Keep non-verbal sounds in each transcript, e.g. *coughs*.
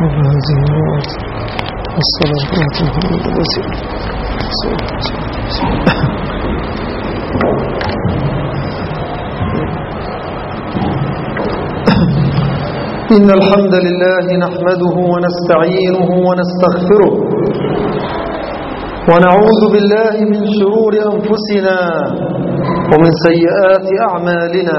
هذه الوقت والصلاة والسلام إن الحمد لله نحمده ونستعينه ونستغفره. ونعوذ بالله من شرور أنفسنا ومن سيئات أعمالنا.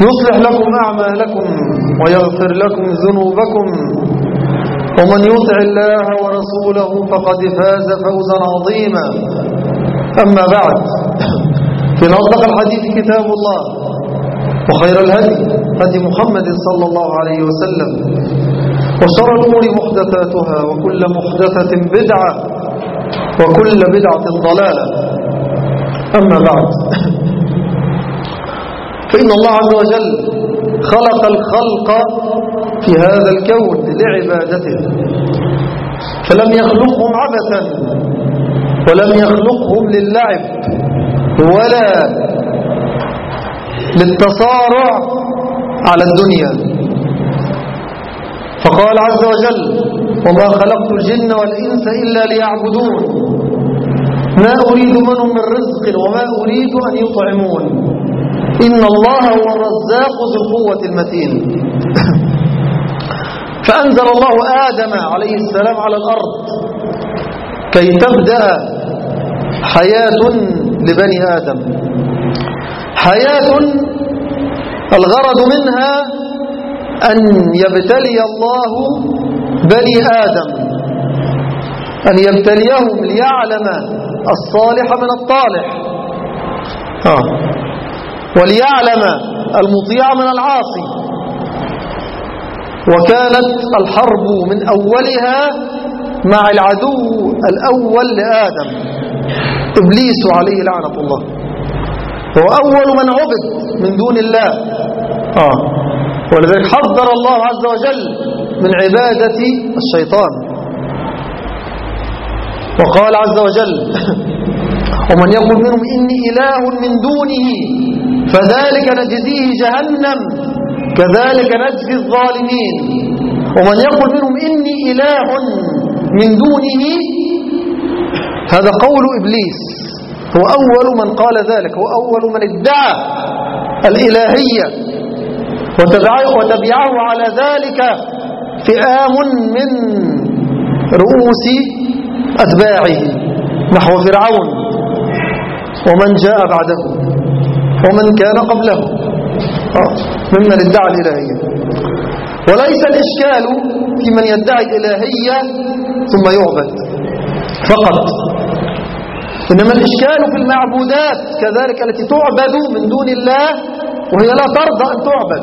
يصلح لكم أعمالكم ويغفر لكم ذنوبكم. ومن يطع الله ورسوله فقد فاز فوزا عظيما. أما بعد في أصدق الحديث كتاب الله وخير الهدي هدي محمد صلى الله عليه وسلم وشر الأمور محدثاتها وكل محدثة بدعة وكل بدعة ضلالة. أما بعد فإن الله عز وجل خلق الخلق في هذا الكون لعبادته. فلم يخلقهم عبثا ولم يخلقهم للعب ولا للتصارع على الدنيا. فقال عز وجل وما خلقت الجن والإنس إلا ليعبدون. ما أريد منهم من رزق وما أريد أن يطعمون. إن الله هو الرزاق ذو القوة المتين. *coughs* فأنزل الله آدم عليه السلام على الأرض كي تبدأ حياة لبني آدم. حياة الغرض منها أن يبتلي الله بني آدم. أن يبتليهم ليعلم الصالح من الطالح. آه. وليعلم المطيع من العاصي. وكانت الحرب من أولها مع العدو الأول لآدم. إبليس عليه لعنة الله. هو أول من عبد من دون الله. آه. ولذلك حذر الله عز وجل من عبادة الشيطان. وقال عز وجل *laughs* ومن يقول منهم إني إله من دونه فذلك نجزيه جهنم كذلك نجزي الظالمين. ومن يقول منهم إني إله من دونه هذا قول إبليس. هو أول من قال ذلك هو أول من ادعى الإلهية. وتبعه على ذلك فئام من رؤوس أتباعه نحو فرعون. ومن جاء بعده. ومن كان قبله. ممن ادعى الإلهية. وليس الإشكال في من يدعي الإلهية ثم يعبد. فقط. إنما الإشكال في المعبودات كذلك التي تعبد من دون الله وهي لا ترضى أن تعبد.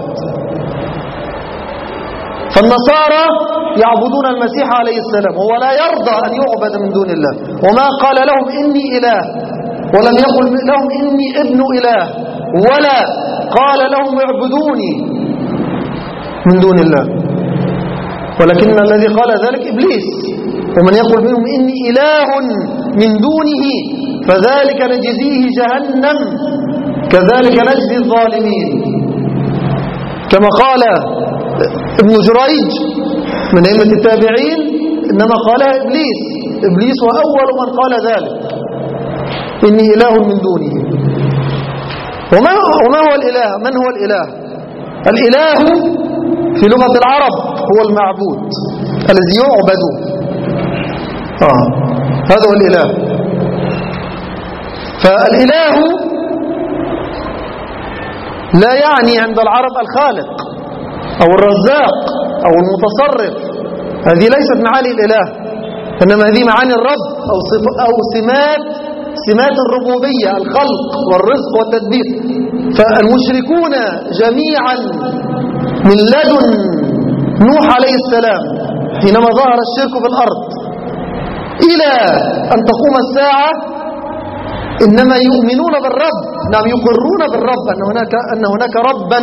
فالنصارى يعبدون المسيح عليه السلام وهو لا يرضى أن يعبد من دون الله. وما قال لهم إني إله ولم يقل لهم إني ابن إله. ولا قال لهم اعبدوني من دون الله. ولكن الذي قال ذلك إبليس. ومن يقول منهم إني إله من دونه فذلك نجزيه جهنم كذلك نجزي الظالمين. كما قال ابن جريج من أئمة التابعين إنما قالها إبليس. إبليس هو أول من قال ذلك. إني إله من دونه. وما, وما هو الإله؟ من هو الإله؟ الإله في لغة العرب هو المعبود الذي يعبد. آه. هذا هو الإله. فالإله لا يعني عند العرب الخالق أو الرزاق أو المتصرف. هذه ليست معاني الإله إنما هذه معاني الرب أو, أو سمات سمات الربوبية الخلق والرزق والتدبير. فالمشركون جميعا من لدن نوح عليه السلام حينما ظهر الشرك في الأرض إلى أن تقوم الساعة إنما يؤمنون بالرب. نعم يقرون بالرب أن هناك, أن هناك ربا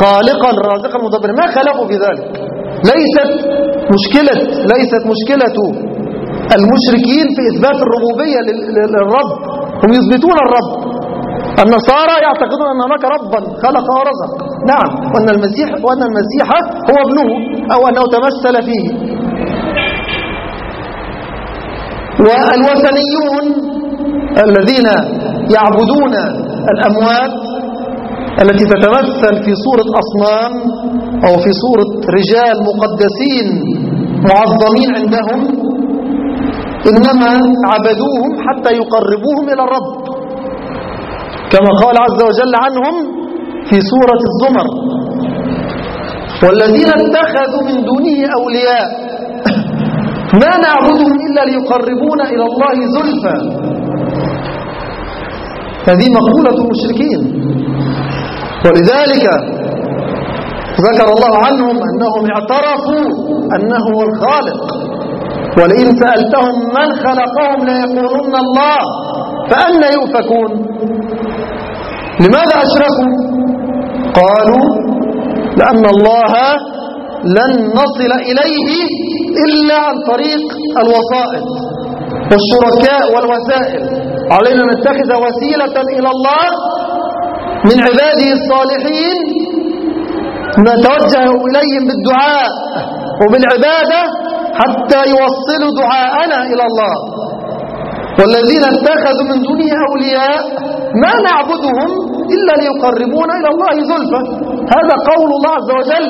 خالقا رازقا مدبرا. ما خلقوا في ذلك؟ ليست مشكلة ليست مشكلة المشركين في إثبات الربوبية للرب. هم يثبتون الرب. النصارى يعتقدون أن هناك ربا خلق ورزق. نعم. وأن المسيح, وأن المسيح هو ابنه أو أنه تمثل فيه. والوثنيون الذين يعبدون الأموات التي تتمثل في صورة أصنام أو في صورة رجال مقدسين معظمين عندهم إنما عبدوهم حتى يقربوهم إلى الرب. كما قال عز وجل عنهم في سورة الزمر والذين اتخذوا من دونه أولياء ما نعبدهم إلا ليقربونا إلى الله زلفى. هذه مقولة المشركين. ولذلك ذكر الله عنهم أنهم اعترفوا أنه هو الخالق. ولئن سألتهم من خلقهم ليقولون الله فأنا يؤفكون؟ لماذا أشركوا؟ قالوا لأن الله لن نصل إليه إلا عن طريق الوسائط والشركاء والوسائل. علينا أن نتخذ وسيلة إلى الله من عباده الصالحين نتوجه إليهم بالدعاء وبالعبادة حتى يوصلوا دعاءنا إلى الله. والذين اتخذوا من دونه أولياء ما نعبدهم إلا ليقربونا إلى الله زلفى. هذا قول الله عز وجل.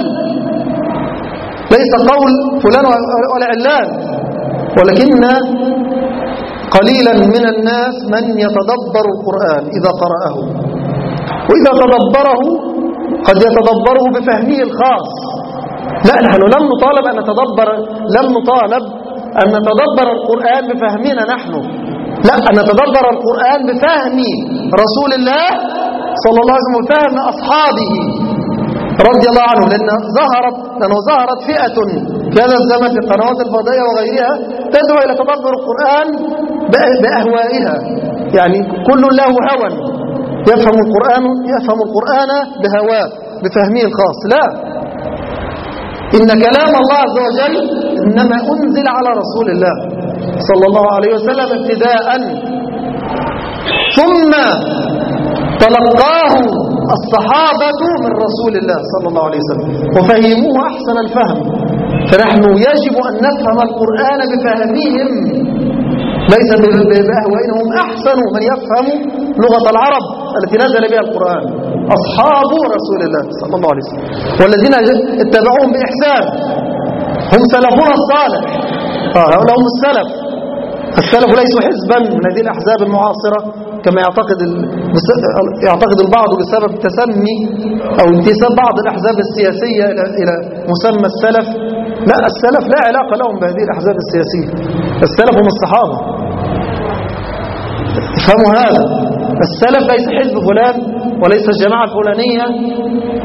ليس قول فلان ولا علان ولكن قليلا من الناس من يتدبر القرآن إذا قرأه. وإذا تدبره قد يتدبره بفهمه الخاص. لا نحن لم نطالب أن نتدبر لم نطالب أن نتدبر القرآن بفهمنا نحن. لا أن نتدبر القرآن بفهم رسول الله صلى الله عليه وسلم وفهم أصحابه رضي الله عنه لأن ظهرت لأنه ظهرت فئة في هذا الزمن في القنوات الفضائية وغيرها تدعو إلى تدبر القرآن بأهوائها. يعني كل له هوى. يفهم القرآن يفهم القرآن بهواه بفهمه الخاص. لا. إن كلام الله عز وجل إنما أنزل على رسول الله صلى الله عليه وسلم ابتداء. ثم تلقاه الصحابة من رسول الله صلى الله عليه وسلم وفهموه أحسن الفهم. فنحن يجب أن نفهم القرآن بفهمهم. ليس بأهوائهم هم أحسن من يفهم لغة العرب التي نزل بها القرآن. أصحاب رسول الله صلى الله عليه وسلم. والذين اتبعوهم بإحسان. هم سلفنا الصالح. هؤلاء هم السلف. السلف ليسوا حزبا من هذه الأحزاب المعاصرة كما يعتقد يعتقد البعض بسبب تسمي أو انتساب بعض الأحزاب السياسية إلى مسمى السلف. لا السلف لا علاقة لهم بهذه الأحزاب السياسية. السلف هم الصحابة. افهموا هذا. السلف ليس حزب فلان. وليس الجماعة الفلانية.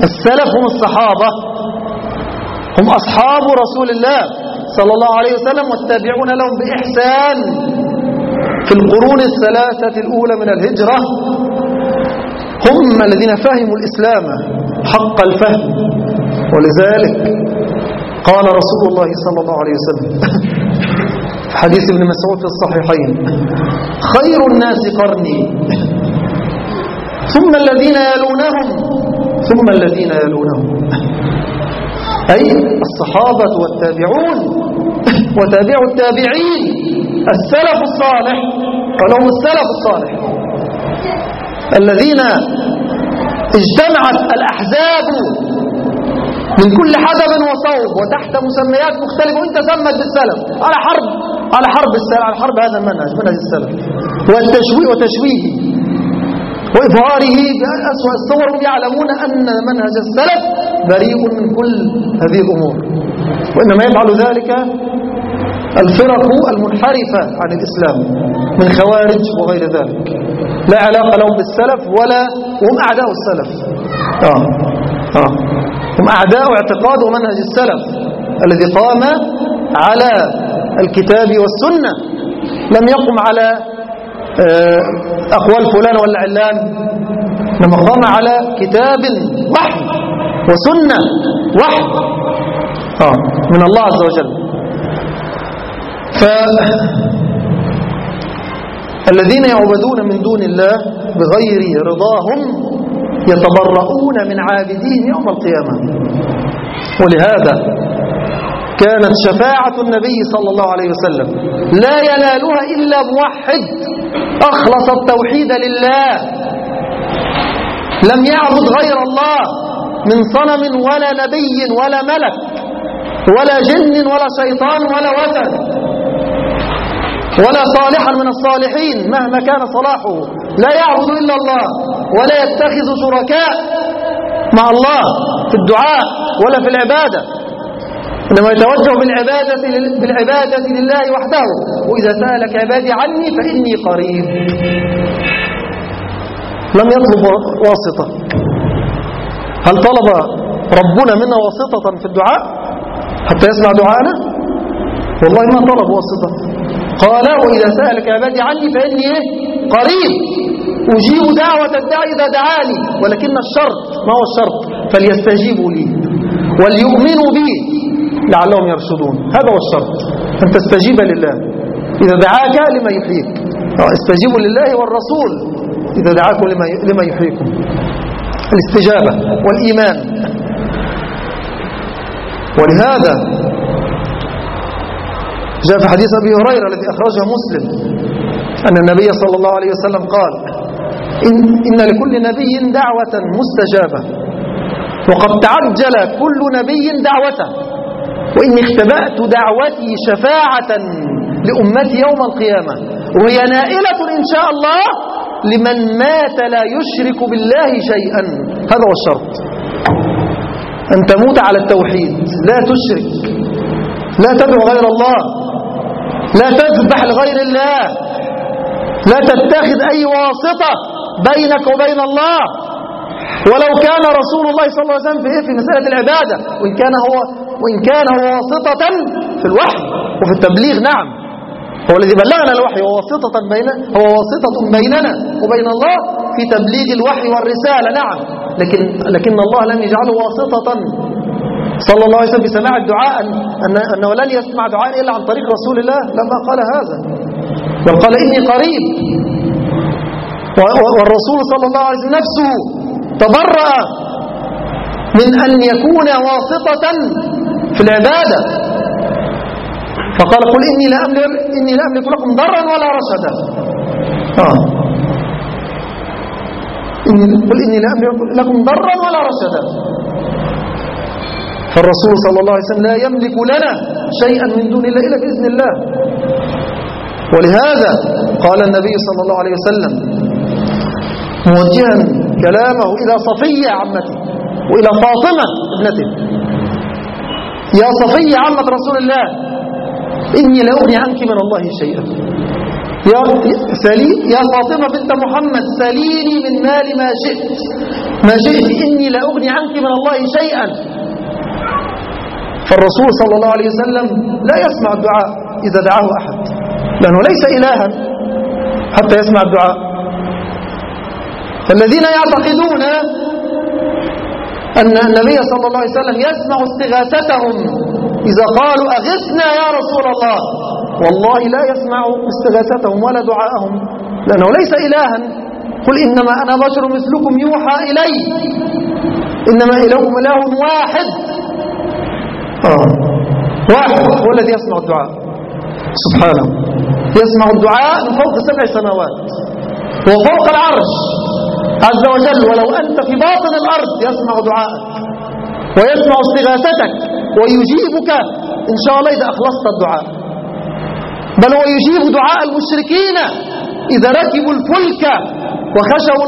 السلف هم الصحابة. هم أصحاب رسول الله صلى الله عليه وسلم والتابعون لهم بإحسان. في القرون الثلاثة الأولى من الهجرة هم الذين فهموا الإسلام حق الفهم. ولذلك قال رسول الله صلى الله عليه وسلم *laughs* حديث ابن مسعود في الصحيحين. خير الناس قرني. ثم الذين يلونهم. ثم الذين يلونهم. أي الصحابة والتابعون وتابعوا التابعين. السلف الصالح ولهم السلف الصالح. الذين اجتمعت الأحزاب من كل حدب وصوب وتحت مسميات مختلفة. وإنت سمت بالسلف. على حرب. على حرب السلف. على حرب هذا المنهج. منهج السلف. والتشويه وتشويه. وإظهاره بأسوأ الصور هم يعلمون أن منهج السلف بريء من كل هذه الأمور وإنما يفعل ذلك الفرق المنحرفة عن الإسلام من خوارج وغير ذلك لا علاقة لهم بالسلف ولا هم أعداء السلف آه. آه. هم أعداء اعتقاد ومنهج السلف الذي قام على الكتاب والسنة لم يقم على أقوال فلان ولا علان لما قام على كتاب وحي وسنة وحي آه من الله عز وجل. فالذين يعبدون من دون الله بغير رضاهم يتبرؤون من عابدين يوم القيامة. ولهذا كانت شفاعة النبي صلى الله عليه وسلم لا ينالها إلا موحد. أخلص التوحيد لله. لم يعبد غير الله من صنم ولا نبي ولا ملك ولا جن ولا شيطان ولا وثن ولا صالحا من الصالحين مهما كان صلاحه. لا يعبد إلا الله ولا يتخذ شركاء مع الله في الدعاء ولا في العبادة. إنما يتوجه بالعبادة, بالعبادة لله وحده. وإذا سألك عبادي عني فإني قريب. لم يطلب واسطة. هل طلب ربنا منا واسطة في الدعاء؟ حتى يسمع دعاءنا؟ والله ما طلب واسطة. قال وإذا سألك عبادي عني فإني إيه؟ قريب. أجيب دعوة الداعي إذا دعاني ولكن الشرط ما هو الشرط؟ فليستجيبوا لي. وليؤمنوا بي. لعلهم يرشدون هذا هو الشرط. أن تستجيب لله. إذا دعاك لما يحييك. استجيبوا لله والرسول. إذا دعاكم لما يحييكم. الاستجابة والإيمان. ولهذا جاء في حديث أبي هريرة الذي أخرجه مسلم أن النبي صلى الله عليه وسلم قال إن, إن لكل نبي دعوة مستجابة. وقد تعجل كل نبي دعوته. وإني اختبأت دعوتي شفاعة لأمتي يوم القيامة. وهي نائلة إن شاء الله لمن مات لا يشرك بالله شيئا. هذا هو الشرط. أن تموت على التوحيد. لا تشرك. لا تدعو غير الله. لا تذبح لغير الله. لا تتخذ أي واسطة بينك وبين الله. ولو كان رسول الله صلى الله عليه وسلم في في مسألة العبادة وإن كان هو وإن كان واسطة في الوحي وفي التبليغ نعم. هو الذي بلغنا الوحي هو واسطة بين هو واسطة بيننا وبين الله في تبليغ الوحي والرسالة نعم. لكن لكن الله لم يجعله واسطة. صلى الله عليه وسلم بسماع الدعاء أن أنه لن يسمع دعاء إلا عن طريق رسول الله لما قال هذا. بل قال إني قريب. والرسول صلى الله عليه وسلم نفسه تبرأ من أن يكون واسطة في العبادة. فقال قل إني لا أملك, إني لا أملك لكم ضرا ولا رشدا. آه. قل إني لا أملك لكم ضرا ولا رشدا. فالرسول صلى الله عليه وسلم لا يملك لنا شيئا من دون الله إلا بإذن الله. ولهذا قال النبي صلى الله عليه وسلم موجها كلامه إلى صفية عمته وإلى فاطمة ابنته يا صفية عمة رسول الله. إني لا أغني عنك من الله شيئا. يا سلي يا فاطمة بنت محمد سليني من مال ما شئت. ما شئت إني لا أغني عنك من الله شيئا. فالرسول صلى الله عليه وسلم لا يسمع الدعاء إذا دعاه أحد لأنه ليس إلها حتى يسمع الدعاء. فالذين يعتقدون أن النبي صلى الله عليه وسلم يسمع استغاثتهم. إذا قالوا أغثنا يا رسول الله. والله لا يسمع استغاثتهم ولا دعاءهم لأنه ليس إلها. قل إنما أنا بشر مثلكم يوحى إلي. إنما إلهكم إله واحد. آه. واحد هو الذي يسمع الدعاء. سبحانه يسمع الدعاء من فوق سبع سماوات. وفوق العرش. عز وجل ولو أنت في باطن الأرض يسمع دعاءك ويسمع استغاثتك ويجيبك إن شاء الله إذا أخلصت الدعاء. بل هو يجيب دعاء المشركين إذا ركبوا الفلك وخشوا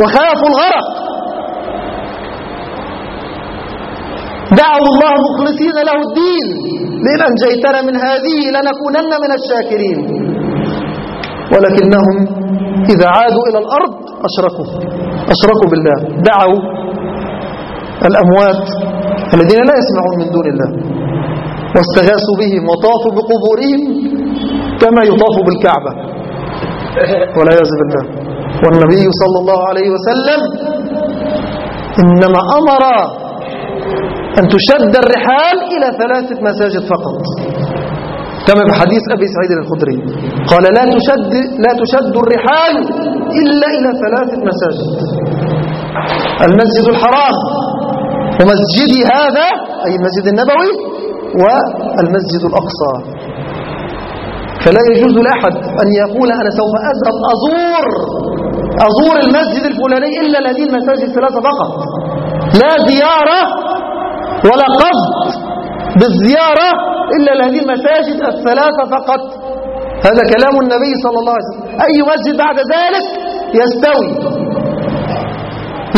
وخافوا الغرق. دعوا الله مخلصين له الدين لئن أنجيتنا من هذه لنكونن من الشاكرين. ولكنهم إذا عادوا إلى الأرض أشركوا أشركوا بالله دعوا الأموات الذين لا يسمعون من دون الله واستغاثوا بهم وطافوا بقبورهم كما يطاف بالكعبة. والعياذ بالله. والنبي صلى الله عليه وسلم إنما أمر أن تشد الرحال إلى ثلاثة مساجد فقط. كما في حديث أبي سعيد الخدري. قال لا تشد, لا تشد الرحال إلا إلى ثلاثة مساجد. المسجد الحرام ومسجدي هذا أي المسجد النبوي والمسجد الأقصى. فلا يجوز لأحد أن يقول أنا سوف أذهب أزور أزور المسجد الفلاني إلا هذه المساجد الثلاثة فقط. لا زيارة ولا قصد بالزيارة إلا هذه المساجد الثلاثة فقط. هذا كلام النبي صلى الله عليه وسلم. أي مسجد بعد ذلك يستوي.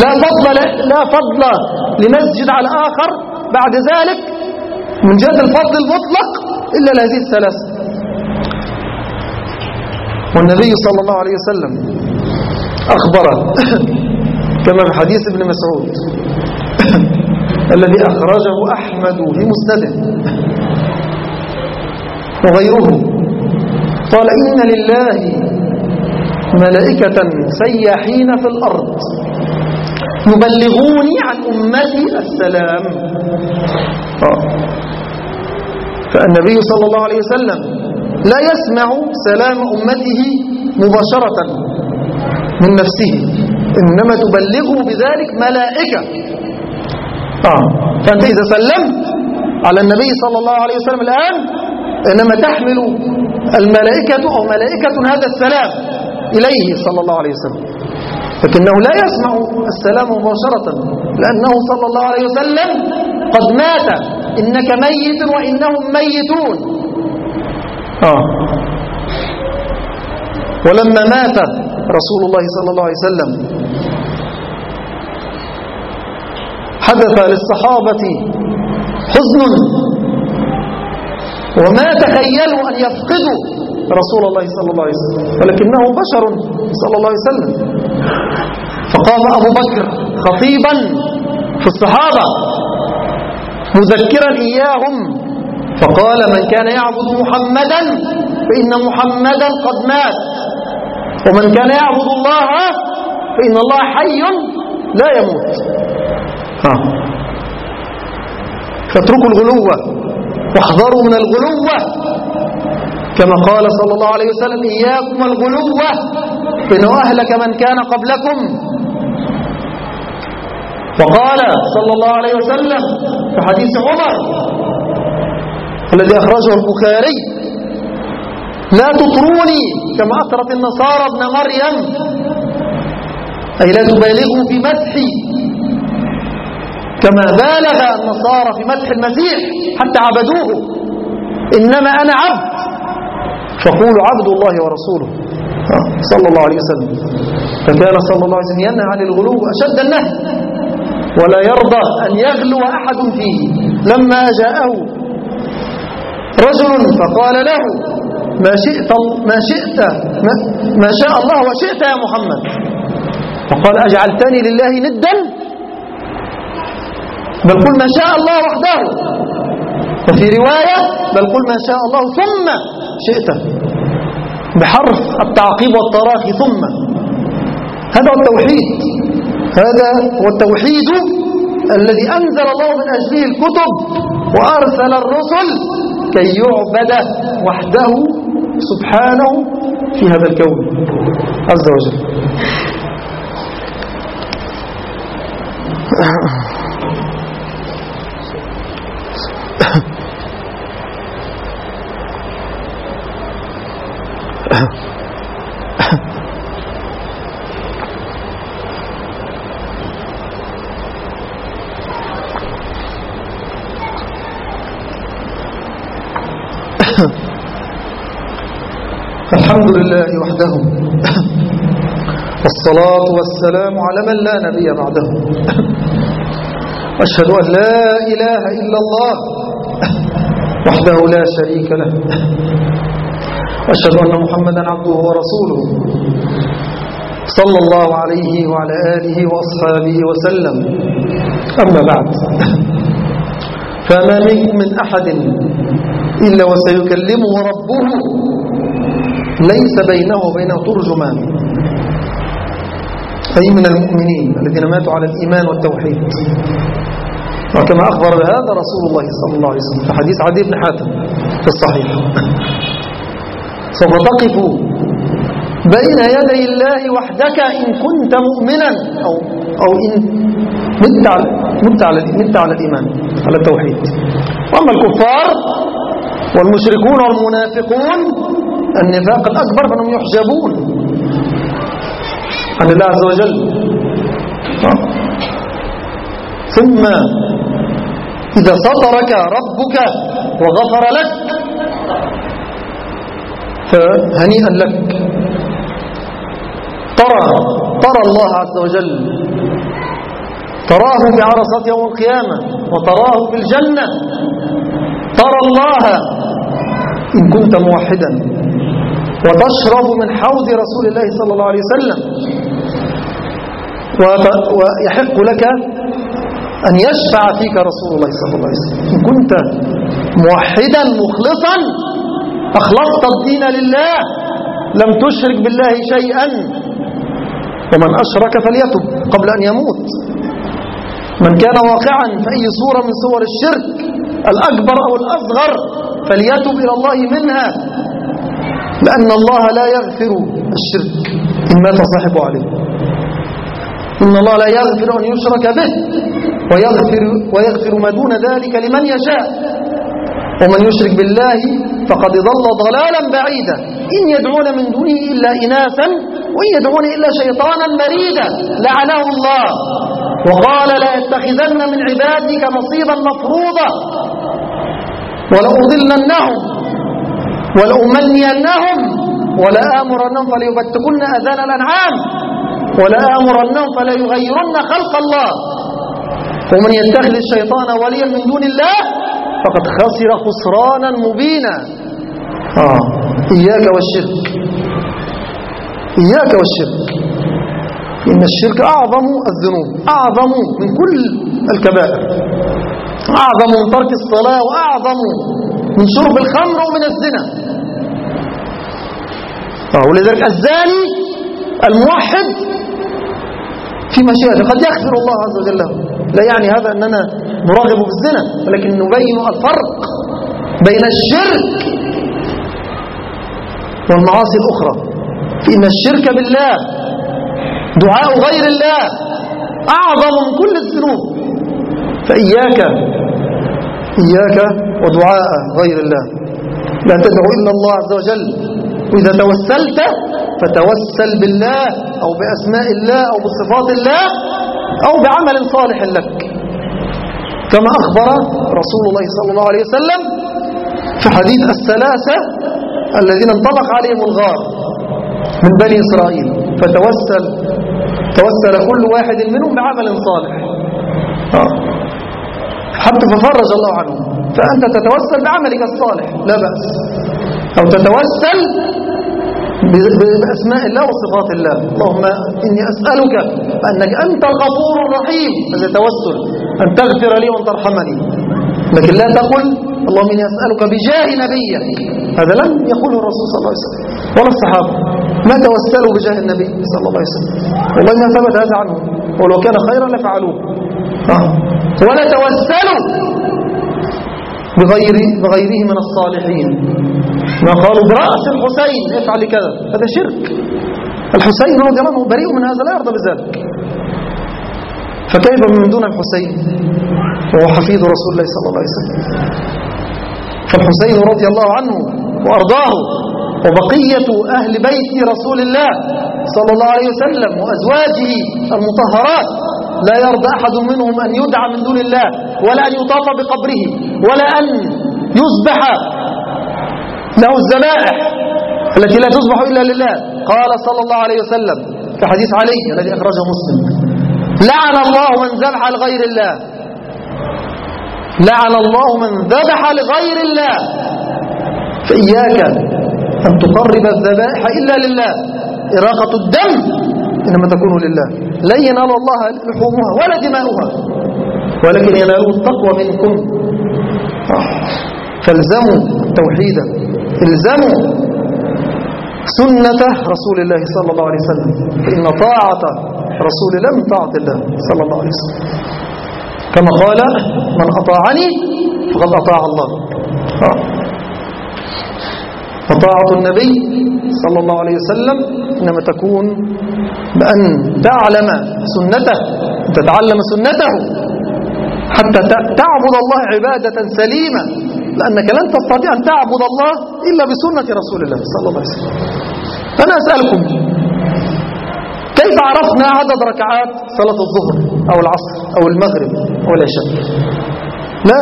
لا فضل لا فضل لمسجد على آخر بعد ذلك من جهة الفضل المطلق إلا لهذه الثلاثة والنبي صلى الله عليه وسلم أخبر *coughs* كما في حديث ابن مسعود. الذي أخرجه أحمد في مسنده وغيره. قال إن لله ملائكة سياحين في الأرض يبلغوني عن أمتي السلام. فالنبي صلى الله عليه وسلم لا يسمع سلام أمته مباشرة من نفسه. إنما تبلغه بذلك ملائكة. آه. فأنت إذا سلمت على النبي صلى الله عليه وسلم الآن إنما تحمل الملائكة أو ملائكة هذا السلام إليه صلى الله عليه وسلم لكنه لا يسمع السلام مباشرة لأنه صلى الله عليه وسلم قد مات إنك ميت وإنهم ميتون آه. ولما مات رسول الله صلى الله عليه وسلم حدث للصحابة حزن. وما تخيلوا أن يفقدوا رسول الله صلى الله عليه وسلم ولكنه بشر صلى الله عليه وسلم. فقام أبو بكر خطيبا في الصحابة مذكرا إياهم. فقال من كان يعبد محمدا فإن محمدا قد مات ومن كان يعبد الله فإن الله حي لا يموت. فاتركوا الغلوة واحذروا من الغلوة كما قال صلى الله عليه وسلم إياكم الغلوة إنه أهلك من كان قبلكم. وقال صلى الله عليه وسلم في حديث عمر الذي أخرجه البخاري لا تطروني كما أطرت النصارى ابن مريم. أي لا تبالغوا في مدحي كما بالغ النصارى في مدح المسيح حتى عبدوه. إنما أنا عبد فقولوا عبد الله ورسوله. صلى الله عليه وسلم. فكان صلى الله عليه وسلم ينهى عن الغلو أشد النهي ولا يرضى أن يغلو أحد فيه. لما جاءه رجل فقال له ما شئت ما شئت ما, ما شاء الله وشئت يا محمد. فقال أجعلتني لله ندا؟ بل قل ما شاء الله وحده. وفي رواية بل قل ما شاء الله ثم شئت. بحرف التعقيب والتراخي ثم. هذا هو التوحيد. هذا هو التوحيد الذي أنزل الله من أجله الكتب وأرسل الرسل كي يعبد وحده سبحانه في هذا الكون. عز وجل. الحمد لله وحده. والصلاة والسلام على من لا نبي بعده. أشهد أن لا إله إلا الله وحده لا شريك له. وأشهد أن محمدا عبده ورسوله. صلى الله عليه وعلى آله وأصحابه وسلم. أما بعد. فما منكم من أحد إلا وسيكلمه ربه. ليس بينه وبينه ترجمان. أي من المؤمنين الذين ماتوا على الإيمان والتوحيد. وكما أخبر بهذا رسول الله صلى الله عليه وسلم في حديث عدي بن حاتم في الصحيح. سوف تقف بين يدي الله وحدك إن كنت مؤمنا أو, أو إن مت على, مت على, مت على الإيمان على التوحيد. وأما الكفار والمشركون والمنافقون النفاق الأكبر فانهم يحجبون عن الله عز وجل. ثم إذا سطرك ربك وغفر لك فهنيئا لك. ترى ترى الله عز وجل. تراه في عرصات يوم القيامة وتراه في الجنة. ترى الله إن كنت موحدا وتشرب من حوض رسول الله صلى الله عليه وسلم. ويحق لك أن يشفع فيك رسول الله صلى الله عليه وسلم. إن كنت موحدا مخلصا أخلصت الدين لله لم تشرك بالله شيئا ومن أشرك فليتب قبل أن يموت. من كان واقعا في أي صورة من صور الشرك الأكبر أو الأصغر فليتب إلى الله منها لأن الله لا يغفر الشرك. إن مات صاحبه عليه. إن الله لا يغفر أن يشرك به. ويغفر, ويغفر ما دون ذلك لمن يشاء. ومن يشرك بالله فقد ضل ضلالا بعيدا. إن يدعون من دونه إلا إناثا وإن يدعون إلا شيطانا مريدا لعنه الله. وقال لا يتخذن من عبادك نصيبا مفروضا. ولأضلنهم ولأمنينهم ولآمرنهم فليبتكن أذان الأنعام ولآمرنهم فلا يغيرن خلق الله. ومن يتخذ الشيطان وليا من دون الله فقد خسر خسرانا مبينا. آه. إياك والشرك. إياك والشرك. إن الشرك أعظم الذنوب أعظم من كل الكبائر. أعظم من ترك الصلاة وأعظم من شرب الخمر ومن الزنا. آه. ولذلك الزاني الموحد في مشيئته قد يغفر الله عز وجل له. لا يعني هذا أننا نراغب في الزنا ولكن نبين الفرق بين الشرك والمعاصي الأخرى. فإن الشرك بالله دعاء غير الله أعظم من كل الذنوب. فإياك إياك ودعاء غير الله. لا تدعو إلا الله عز وجل. وإذا توسلت فتوسل بالله أو بأسماء الله أو بصفات الله أو بعمل صالح لك. كما أخبر رسول الله صلى الله عليه وسلم في حديث الثلاثة الذين انطبق عليهم الغار من بني إسرائيل. فتوسل توسل كل واحد منهم بعمل صالح. آه. حتى ففرج الله عنهم فأنت تتوسل بعملك الصالح لا بأس. أو تتوسل بأسماء الله وصفات الله. اللهم إني أسألك أنك أنت الغفور الرحيم. هذا توسل. أن تغفر لي وأن ترحمني. لكن لا تقل اللهم إني أسألك بجاه نبيك. هذا لم يقوله الرسول صلى الله عليه وسلم. ولا الصحابة. ما توسلوا بجاه النبي صلى الله عليه وسلم؟ والله ما ثبت هذا عنه. ولو كان خيرا لفعلوه. آه. ولا توسلوا بغير بغيره من الصالحين. ما قالوا برأس الحسين. افعل كذا هذا شرك. الحسين رضي الله عنه بريء من هذا لا يرضى بذلك. فكيف من دون الحسين؟ وهو حفيظ رسول الله صلى الله عليه وسلم. فالحسين رضي الله عنه وأرضاه وبقية أهل بيت رسول الله صلى الله عليه وسلم وأزواجه المطهرات لا يرضى أحد منهم أن يدعى من دون الله ولا أن يطاف بقبره. ولا أن يذبح له الذبائح التي لا تصبح إلا لله. قال صلى الله عليه وسلم في حديث علي الذي أخرجه مسلم لعن الله من ذبح لغير الله. لعن الله من ذبح لغير الله. فإياك أن تقرب الذبائح إلا لله. إراقة الدم إنما تكون لله. لن ينال الله لحومها ولا دماؤها. ولكن يناله التقوى منكم. فالزموا توحيدا الزموا سنة رسول الله صلى الله عليه وسلم فإن طاعة رسول الله من طاعة الله صلى الله عليه وسلم. كما قال من أطاعني فقد أطاع الله. فطاعة النبي صلى الله عليه وسلم إنما تكون بأن تعلم سنته تتعلم سنته حتى تعبد الله عبادة سليمة لأنك لن تستطيع أن تعبد الله إلا بسنة رسول الله صلى الله عليه وسلم. أنا أسألكم كيف عرفنا عدد ركعات صلاة الظهر أو العصر أو المغرب أو العشاء؟ لا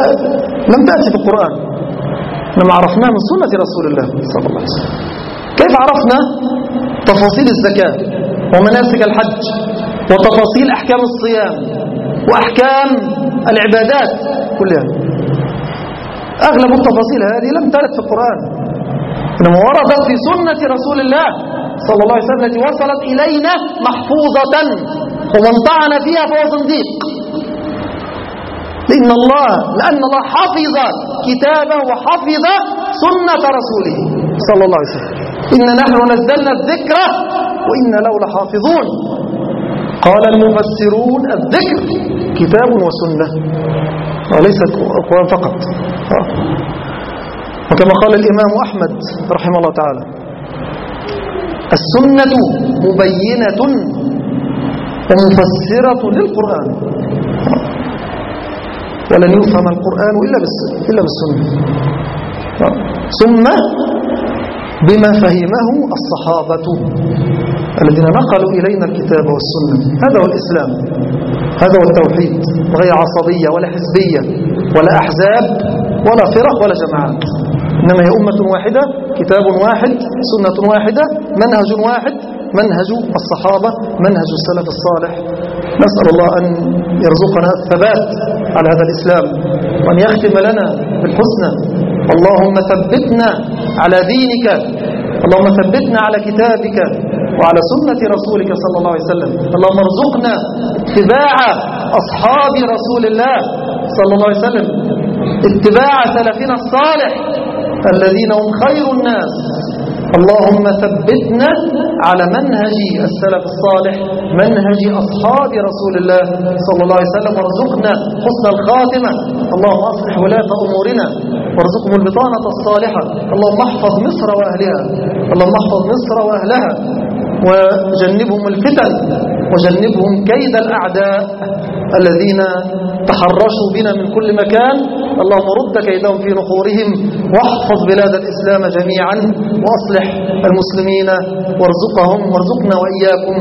لم تأتي في القرآن. إنما عرفناه من سنة رسول الله صلى الله عليه وسلم. كيف عرفنا تفاصيل الزكاة ومناسك الحج وتفاصيل أحكام الصيام؟ وأحكام العبادات كلها. أغلب التفاصيل هذه لم ترد في القرآن. إنما وردت في سنة رسول الله صلى الله عليه وسلم التي وصلت إلينا محفوظة. ومن طعن فيها فهو زنديق لأن الله لأن الله حفظ كتابه وحفظ سنة رسوله صلى الله عليه وسلم. إن نحن نزلنا الذكر وإن له لحافظون. قال المفسرون الذكر كتاب وسنة وليس القرآن فقط. وكما قال الإمام أحمد رحمه الله تعالى السنة مبينة ومفسرة للقرآن. ولن يفهم القرآن إلا بالسنة. ثم بما فهمه الصحابة. الذين نقلوا إلينا الكتاب والسنة. هذا هو الإسلام. هذا هو التوحيد. غير عصبية ولا حزبية ولا أحزاب ولا فرق ولا جماعات. إنما هي أمة واحدة كتاب واحد سنة واحدة منهج واحد منهج الصحابة منهج السلف الصالح. نسأل الله أن يرزقنا الثبات على هذا الإسلام وأن يختم لنا بالحسنى. اللهم ثبتنا على دينك اللهم ثبتنا على كتابك وعلى سنة رسولك صلى الله عليه وسلم. اللهم ارزقنا اتباع أصحاب رسول الله صلى الله عليه وسلم. اتباع سلفنا الصالح الذين هم خير الناس. اللهم ثبتنا على منهج السلف الصالح منهج أصحاب رسول الله صلى الله عليه وسلم وارزقنا حسن الخاتمة. اللهم أصلح ولاة أمورنا وارزقهم البطانة الصالحة. اللهم احفظ مصر وأهلها. اللهم احفظ مصر وأهلها وجنبهم الفتن وجنبهم كيد الأعداء الذين تحرشوا بنا من كل مكان اللهم رد كيدهم في نحورهم واحفظ بلاد الإسلام جميعا وأصلح المسلمين وارزقهم وارزقنا وإياكم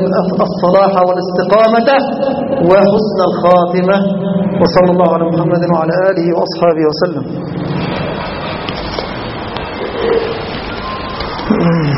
الصلاح والاستقامة وحسن الخاتمة وصلى الله على محمد وعلى آله وأصحابه وسلم Mm-hmm.